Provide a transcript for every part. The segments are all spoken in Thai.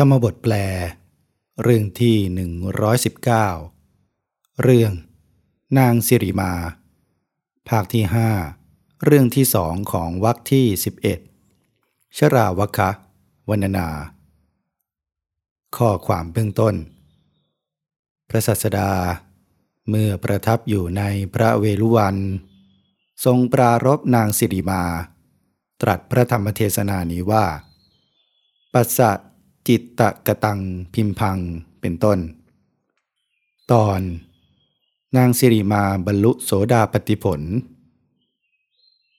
ธรรมบทแปล เรื่องที่ 119 เรื่อง นางสิริมา ภาคที่ 5 เรื่องที่สองของวรรคที่ 11 ชราวคะวรรณนา ข้อความเบื้องต้น พระสัสดา เมื่อประทับอยู่ในพระเวลุวัน ทรงปรารบนางสิริมา ตรัสพระธรรมเทศนานี้ว่า ปัสสะ จิตตะกะตังพิมพังเป็นต้น ตอน นางสิริมาบรรลุโสดาปติผล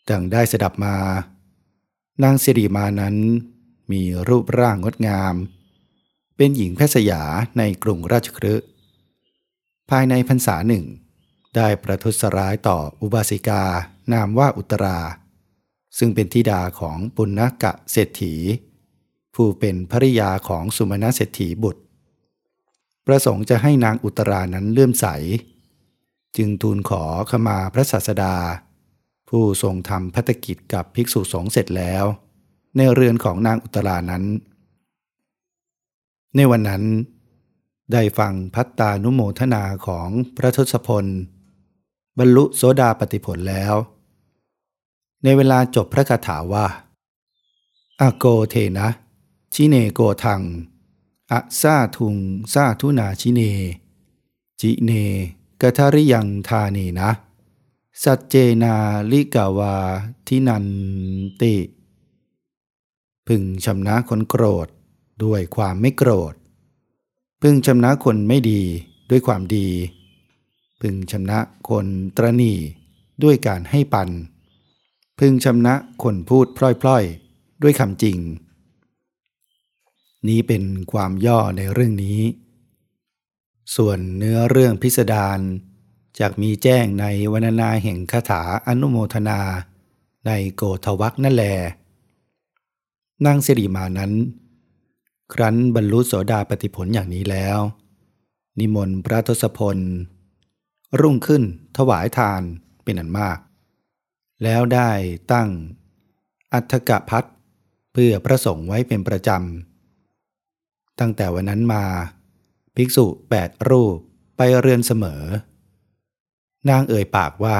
ดังได้สดับมา นางสิริมานั้นมีรูปร่างงดงาม เป็นหญิงแพทย์สยาในกรุงราชคฤห์ภายในพรรษาหนึ่ง ได้ประทุษร้ายต่ออุบาสิกานามว่าอุตรา ซึ่งเป็นธิดาของปุณณกะเศรษฐี ผู้เป็นภริยาของสุมาณเศรษฐีบุตร ประสงค์จะให้นางอุตรานั้นเลื่อมใส จึงทูลขอขมาพระศาสดา ผู้ทรงทำพัฒกิจกับภิกษุสงฆ์เสร็จแล้ว ในเรือนของนางอุตรานั้น ในวันนั้น ได้ฟังพัตตานุโมทนาของพระทศพล บรรลุโสดาปติผลแล้ว ในเวลาจบพระคาถาว่าอโกเทนะ ชิเนโกทังอะซาทุงซาทุนาชิเน จิเนกทาริยังทาเนนะ สัจเจนาลิกาวาทินันติ พึงชำนะคนโกรธด้วยความไม่โกรธ พึงชำนะคนไม่ดีด้วยความดี พึงชำนะคนตรณีด้วยการให้ปัน พึงชำนะคนพูดพล่อยๆ ด้วยคำจริง นี้เป็นความย่อในเรื่องนี้ ส่วนเนื้อเรื่องพิสดารจากมีแจ้งในวรรณนาแห่งคาถาอนุโมทนาในโกทวักนั่นแลนางสิริมานั้น ครั้นบรรลุโสดาปติผลอย่างนี้แล้ว นิมนต์พระทศพล รุ่งขึ้นถวายทานเป็นอันมาก แล้วได้ตั้งอัฐกะพัดเพื่อพระสงฆ์ไว้เป็นประจำ ตั้งแต่วันนั้นมา ภิกษุแปดรูปไปเรือนเสมอ นางเอ่ยปากว่า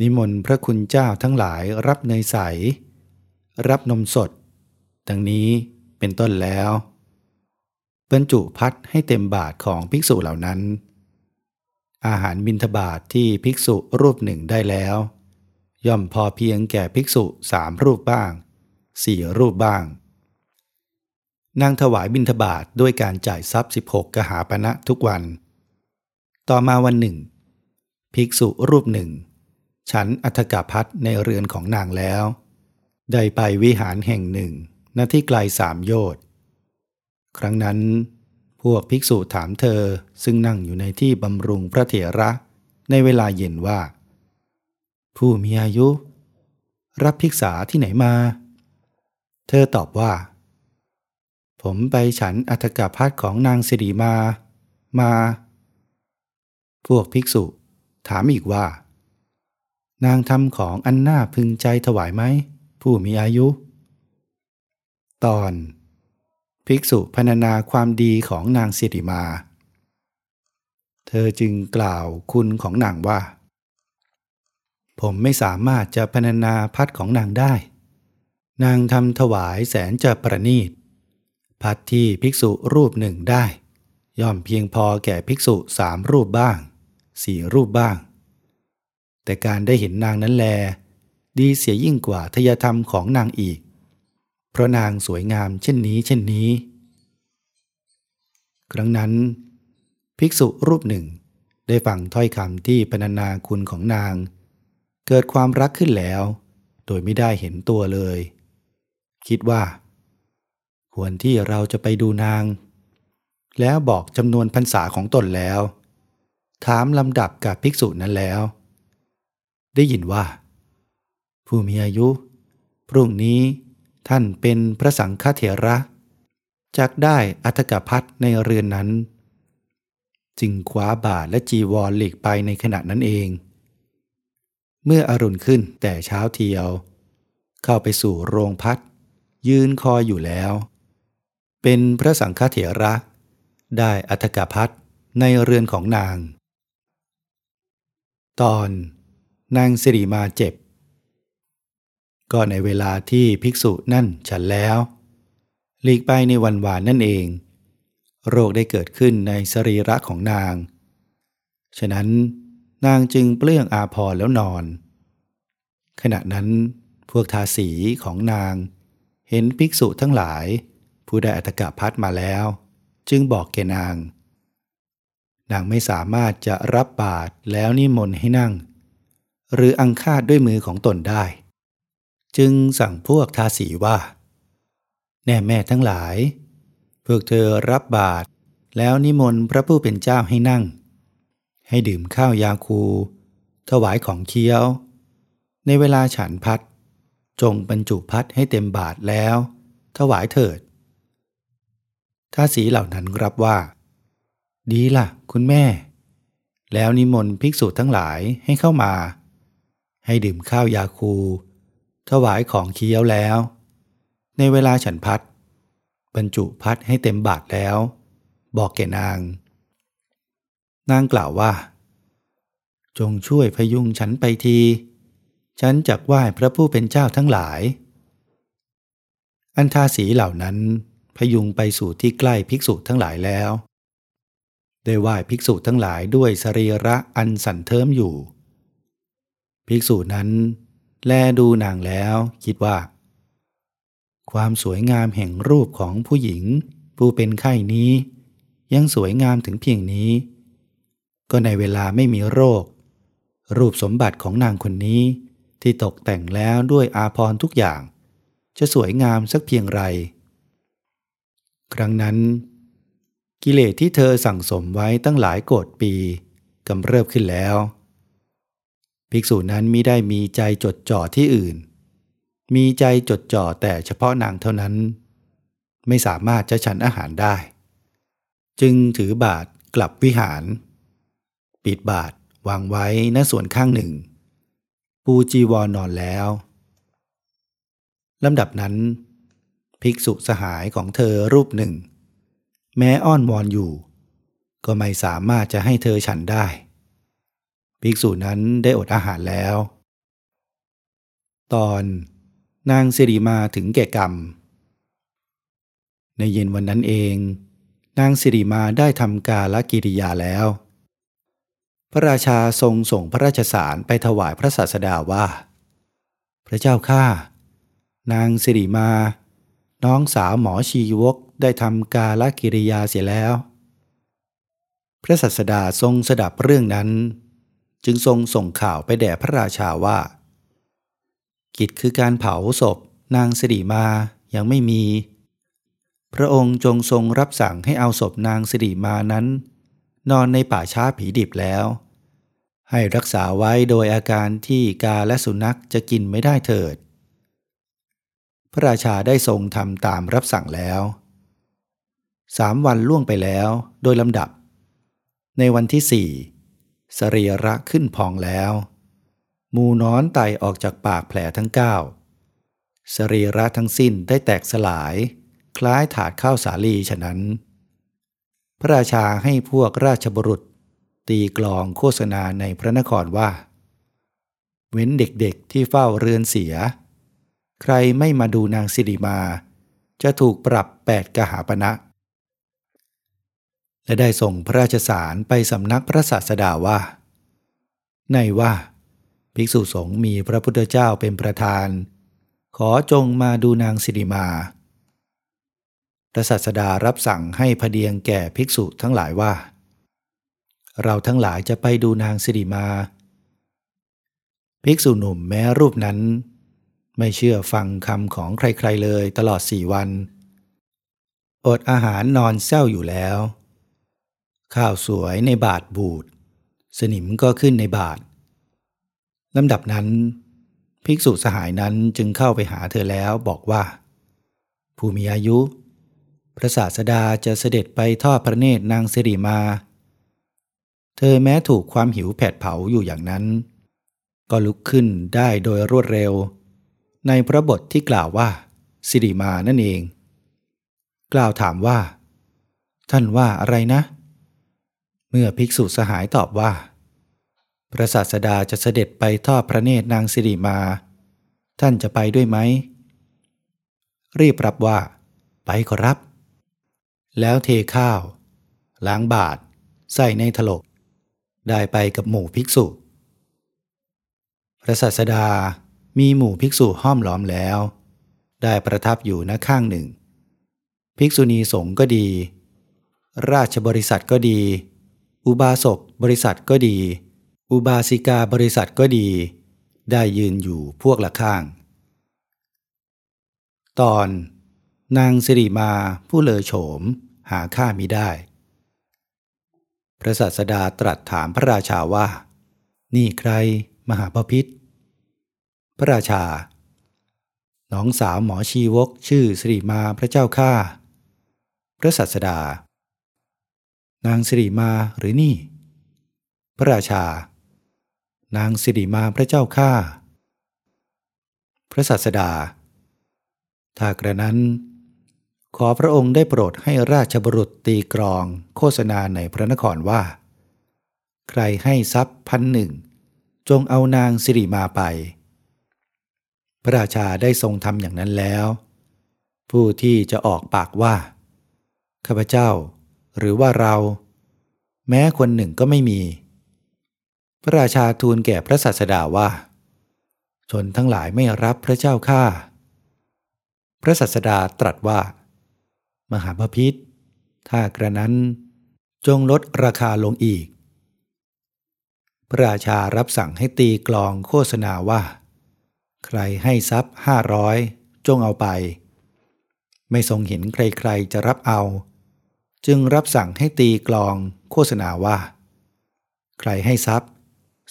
นิมนต์พระคุณเจ้าทั้งหลายรับเนยใส รับนมสด ดังนี้เป็นต้นแล้ว บรรจุพัดให้เต็มบาทของภิกษุเหล่านั้น อาหารบิณฑบาตทที่ภิกษุรูปหนึ่งได้แล้ว ย่อมพอเพียงแก่ภิกษุสามรูปบ้างสี่รูปบ้าง นางถวายบิณฑบาตด้วยการจ่ายทรัพย์ 16 กหาปณะทุกวัน ต่อมาวันหนึ่ง ภิกษุรูปหนึ่ง ฉันอัฐกาพัดในเรือนของนางแล้ว ได้ไปวิหารแห่งหนึ่งณที่ไกลสามโยชน์ครั้งนั้น พวกภิกษุถามเธอซึ่งนั่งอยู่ในที่บำรุงพระเถระในเวลาเย็นว่า ผู้มีอายุ รับภิกษาที่ไหนมา เธอตอบว่า ผมไปฉันอัฐกาพัดของนางสิริมา มา พวกภิกษุ ถามอีกว่า นางทำของอันน่าพึงใจถวายไหม ผู้มีอายุ ตอน ภิกษุพรรณนาความดีของนางสิริมา เธอจึงกล่าวคุณของนางว่า ผมไม่สามารถจะพรรณนาพัดของนางได้ นางทำถวายแสนจะประณีต พัดที่ภิกษุรูปหนึ่งได้ ย่อมเพียงพอแก่ภิกษุสามรูปบ้างสี่รูปบ้าง แต่การได้เห็นนางนั้นแล ดีเสียยิ่งกว่าทยธรรมของนางอีก เพราะนางสวยงามเช่นนี้เช่นนี้ ครั้งนั้น ภิกษุรูปหนึ่ง ได้ฟังถ้อยคำที่พรรณนาคุณของนาง เกิดความรักขึ้นแล้ว โดยไม่ได้เห็นตัวเลย คิดว่า ควรที่เราจะไปดูนาง แล้วบอกจำนวนพรรษาของตนแล้ว ถามลำดับกับภิกษุนั้นแล้ว ได้ยินว่า ผู้มีอายุ พรุ่งนี้ท่านเป็นพระสังฆเถระจักได้อัตกพัทในเรือนนั้น จึงคว้าบาทและจีวรหลีกไปในขณะนั้นเอง เมื่ออรุณขึ้นแต่เช้าเทียว เข้าไปสู่โรงพัดยืนคอยอยู่แล้ว เป็นพระสังฆเถระ ได้อัตกพัทในเรือนของนาง ตอน นางสิริมาเจ็บ ก็ในเวลาที่ภิกษุนั่นฉันแล้วหลีกไปในวันวานนั่นเอง โรคได้เกิดขึ้นในสรีระของนาง ฉะนั้นนางจึงเปลื้องอาพรแล้วนอน ขณะนั้นพวกทาสีของนางเห็นภิกษุทั้งหลาย ผู้ได้อัตกะพัดมาแล้ว จึงบอกแกนาง นางไม่สามารถจะรับบาตรแล้วนิมนต์ให้นั่ง หรืออังคาดด้วยมือของตนได้ จึงสั่งพวกทาสีว่า แน่แม่ทั้งหลาย พวกเธอรับบาตรแล้วนิมนต์พระผู้เป็นเจ้าให้นั่ง ให้ดื่มข้าวยาคู ถวายของเคี้ยว ในเวลาฉันพัดจงบรรจุพัดให้เต็มบาทแล้ว ถวายเถิด ท้าสีเหล่านั้นรับว่า ดีล่ะ คุณแม่ แล้วนิมนต์ภิกษุทั้งหลายให้เข้ามา ให้ดื่มข้าวยาคู ถวายของเคี้ยวแล้ว ในเวลาฉันพัด บรรจุพัดให้เต็มบาทแล้ว บอกแก่นาง นางกล่าวว่า จงช่วยพยุงฉันไปที ฉันจักไหว้พระผู้เป็นเจ้าทั้งหลายอันทาสีเหล่านั้น พยุงไปสู่ที่ใกล้ภิกษุทั้งหลายแล้ว ได้ไหว้ภิกษุทั้งหลายด้วยสรีระอันสันเทิมอยู่ ภิกษุนั้น แลดูนางแล้วคิดว่า ความสวยงามแห่งรูปของผู้หญิง ผู้เป็นไข้นี้ ยังสวยงามถึงเพียงนี้ ก็ในเวลาไม่มีโรค รูปสมบัติของนางคนนี้ที่ตกแต่งแล้วด้วยอาพรทุกอย่าง จะสวยงามสักเพียงไร ครั้งนั้น กิเลสที่เธอสั่งสมไว้ตั้งหลายโกดปีกำเริบขึ้นแล้ว ภิกษุนั้นมิได้มีใจจดจ่อที่อื่น มีใจจดจ่อแต่เฉพาะนางเท่านั้น ไม่สามารถจะฉันอาหารได้ จึงถือบาทกลับวิหาร ปิดบาทวางไว้ณส่วนข้างหนึ่ง ปูจีวรนอนแล้วลำดับนั้น ภิกษุสหายของเธอรูปหนึ่ง แม้อ้อนวอนอยู่ ก็ไม่สามารถจะให้เธอฉันได้ ภิกษุนั้นได้อดอาหารแล้ว ตอนนางสิริมาถึงแก่กรรม ในเย็นวันนั้นเอง นางสิริมาได้ทำกาลกิริยาแล้ว พระราชาทรงส่งพระราชสารไปถวายพระศาสดาว่า พระเจ้าข้า นางสิริมา น้องสาวหมอชีวกได้ทำกาลกิริยาเสียแล้ว พระสัสดาทรงสดับเรื่องนั้น จึงทรงส่งข่าวไปแด่พระราชาว่า กิจคือการเผาศพนางสิริมายังไม่มี พระองค์จงทรงรับสั่งให้เอาศพนางสิริมานั้น นอนในป่าช้าผีดิบแล้ว ให้รักษาไว้โดยอาการที่กาและสุนัขจะกินไม่ได้เถิด พระราชาได้ทรงทำตามรับสั่งแล้วสามวันล่วงไปแล้วโดยลำดับ ในวันที่สี่สรีระขึ้นพองแล้ว มูนอนไตออกจากปากแผลทั้งเก้าสรีระทั้งสิ้นได้แตกสลาย คล้ายถาดข้าวสาลีฉะนั้น พระราชาให้พวกราชบุรุษ ตีกลองโฆษณาในพระนครว่า เว้นเด็กๆที่เฝ้าเรือนเสีย ใครไม่มาดูนางสิริมา จะถูกปรับแปดกหาปณะและได้ส่งพระราชสารไปสำนักพระศาสดาว่า ในว่า ภิกษุสงฆ์มีพระพุทธเจ้าเป็นประธาน ขอจงมาดูนางสิริมา พระศาสดารับสั่งให้พเดียงแก่ภิกษุทั้งหลายว่า เราทั้งหลายจะไปดูนางสิริมา ภิกษุหนุ่มแม้รูปนั้น ไม่เชื่อฟังคำของใครๆเลยตลอดสี่วัน อดอาหารนอนเศร้าอยู่แล้ว ข้าวสวยในบาทบูด สนิมก็ขึ้นในบาทลำดับนั้น ภิกษุสหายนั้นจึงเข้าไปหาเธอแล้วบอกว่า ผู้มีอายุ พระศาสดาจะเสด็จไปทอดพระเนตรนางสิริมา เธอแม้ถูกความหิวแผดเผาอยู่อย่างนั้น ก็ลุกขึ้นได้โดยรวดเร็ว ในพระบทที่กล่าวว่า สิริมานั่นเอง กล่าวถามว่า ท่านว่าอะไรนะ เมื่อภิกษุสหายตอบว่า พระศาสดาจะเสด็จไปทอดพระเนตรนางสิริมา ท่านจะไปด้วยไหม รีบรับว่า ไปขอรับ แล้วเทข้าว ล้างบาท ใส่ในถลก ได้ไปกับหมู่ภิกษุ พระศาสดา มีหมู่ภิกษุห้อมล้อมแล้ว ได้ประทับอยู่ณข้างหนึ่ง ภิกษุณีสงฆ์ก็ดี ราชบริษัทก็ดี อุบาสกบริษัทก็ดี อุบาสิกาบริษัทก็ดี ได้ยืนอยู่พวกละข้าง ตอนนางสิริมาผู้เลอโฉมหาค่ามิได้ พระศาสดาตรัสถามพระราชาว่า นี่ใครมหาพพิษ พระราชา น้องสาวหมอชีวกชื่อสิริมาพระเจ้าข้าพระสัสดา นางสิริมาหรือนี่ พระราชา นางสิริมาพระเจ้าข้าพระสัสดา ถ้ากระนั้น ขอพระองค์ได้โปรดให้ราชบุรุษตีกรองโฆษณาในพระนครว่า ใครให้ทรัพย์พันหนึ่ง จงเอานางสิริมาไป พระราชาได้ทรงทำอย่างนั้นแล้ว ผู้ที่จะออกปากว่า ข้าพเจ้า หรือว่าเรา แม้คนหนึ่งก็ไม่มี พระราชาทูลแก่พระศาสดาว่า ชนทั้งหลายไม่รับพระเจ้าข้าพระศาสดาตรัสว่า มหาพพิษถ้ากระนั้นจงลดราคาลงอีก พระราชารับสั่งให้ตีกลองโฆษณาว่า ใครให้ทรัพย์ห้าร้อยจงเอาไป ไม่ทรงเห็นใครๆจะรับเอา จึงรับสั่งให้ตีกลองโฆษณาว่า ใครให้ทรัพย์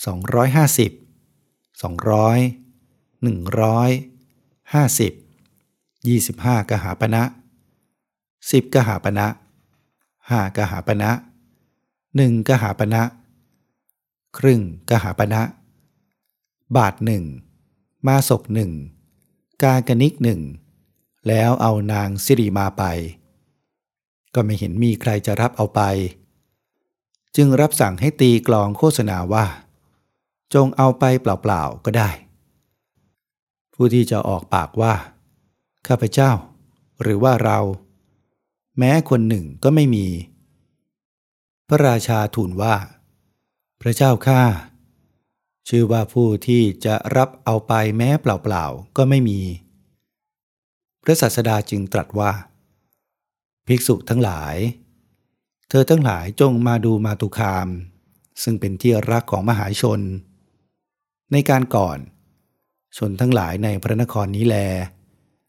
สองร้อยห้าสิบสองร้อยหนึ่งร้อยห้าสิบยี่สิบห้ากหาปณะสิบกหาปณะห้ากหาปณะหนึ่งกหาปณะครึ่งกหาปณะบาทหนึ่ง มาศกหนึ่งกากนิกหนึ่งแล้วเอานางสิริมาไป ก็ไม่เห็นมีใครจะรับเอาไป จึงรับสั่งให้ตีกลองโฆษณาว่า จงเอาไปเปล่าๆก็ได้ ผู้ที่จะออกปากว่า ข้าพเจ้า หรือว่าเรา แม้คนหนึ่งก็ไม่มี พระราชาทูลว่า พระเจ้าข้า ชื่อว่าผู้ที่จะรับเอาไปแม้เปล่าๆ ก็ไม่มี พระศาสดาจึงตรัสว่า ภิกษุทั้งหลาย เธอทั้งหลายจงมาดูมาตุคาม ซึ่งเป็นที่รักของมหาชน ในการก่อน ชนทั้งหลายในพระนครนี้แล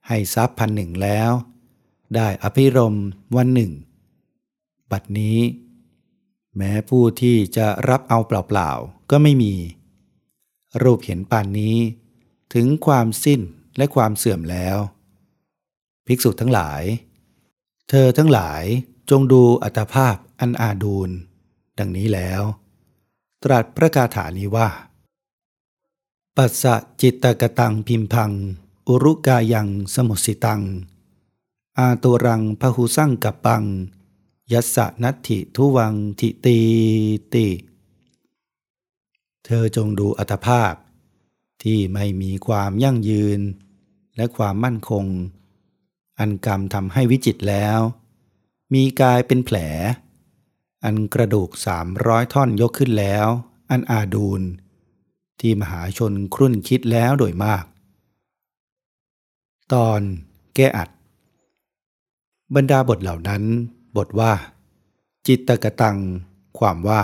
ให้ทรัพย์พันหนึ่งแล้ว ได้อภิรมวันหนึ่ง บัดนี้ แม้ผู้ที่จะรับเอาเปล่าๆ ก็ไม่มี รูปเห็นป่านนี้ ถึงความสิ้นและความเสื่อมแล้ว ภิกษุทั้งหลาย เธอทั้งหลายจงดูอัตภาพอันอาดูล ดังนี้แล้ว ตรัสพระคาถานี้ว่า ปัสสะจิตตกตังพิมพัง อุรุกายังสมุสิตัง อาตุรังพหุสั่งกับปัง ยัสสะนัตถิทุวังทิตีติ เธอจงดูอัตภาพ ที่ไม่มีความยั่งยืน และความมั่นคง อันกรรมทำให้วิจิตแล้ว มีกายเป็นแผล อันกระดูกสามร้อยท่อนยกขึ้นแล้ว อันอาดูลที่มหาชนครุ่นคิดแล้วโดยมาก ตอนแก้อัด บรรดาบทเหล่านั้น บทว่า จิตตกตัง ความว่า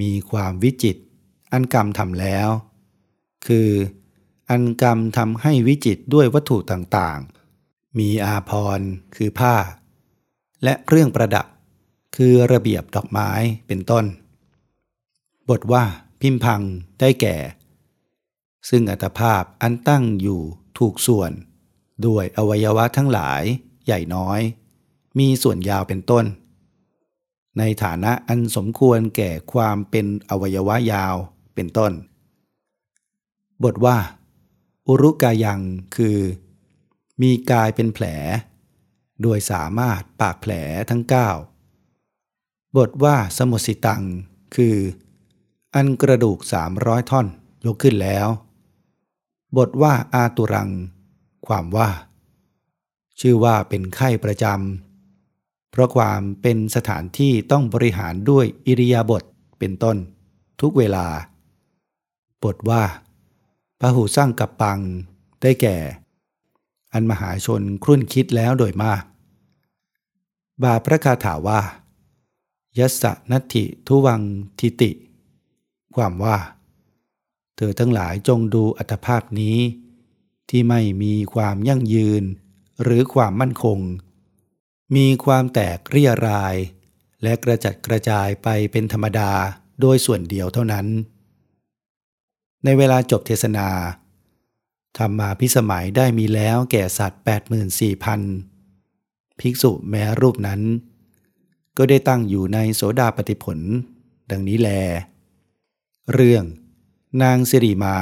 มีความวิจิต อันกรรมทำแล้ว คือ อันกรรมทำให้วิจิตด้วยวัตถุต่างๆ มีอาพรคือผ้า และเครื่องประดับ คือระเบียบดอกไม้เป็นต้น บทว่าพิมพังได้แก่ ซึ่งอัตภาพอันตั้งอยู่ถูกส่วน ด้วยอวัยวะทั้งหลาย ใหญ่น้อย มีส่วนยาวเป็นต้น ในฐานะอันสมควรแก่ความเป็นอวัยวะยาว เป็นต้น บทว่า อุรุกายังคือ มีกายเป็นแผล โดยสามารถปากแผลทั้ง 9 บทว่าสมุสิตัง คือ อันกระดูกสามร้อยท่อนยกขึ้นแล้ว บทว่าอาตุรัง ความว่า ชื่อว่าเป็นไข้ประจำเพราะความเป็นสถานที่ต้องบริหารด้วยอิริยาบถเป็นต้น ทุกเวลา บทว่าพระหูสร้างกับปังได้แก่ อันมหาชนครุ่นคิดแล้วโดยมาก บาพระคาถาว่า ยัสสนัตถิทุวังทิติ ความว่า เธอทั้งหลายจงดูอัตภาพนี้ ที่ไม่มีความยั่งยืน หรือความมั่นคง มีความแตกเรียราย และกระจัดกระจายไปเป็นธรรมดาโดยส่วนเดียวเท่านั้น ในเวลาจบเทศนา ธรรมาพิสมัยได้มีแล้วแก่สัตว์ 84,000 ภิกษุแม้รูปนั้น ก็ได้ตั้งอยู่ในโสดาปฏิผล ดังนี้แล เรื่อง นางสิริมา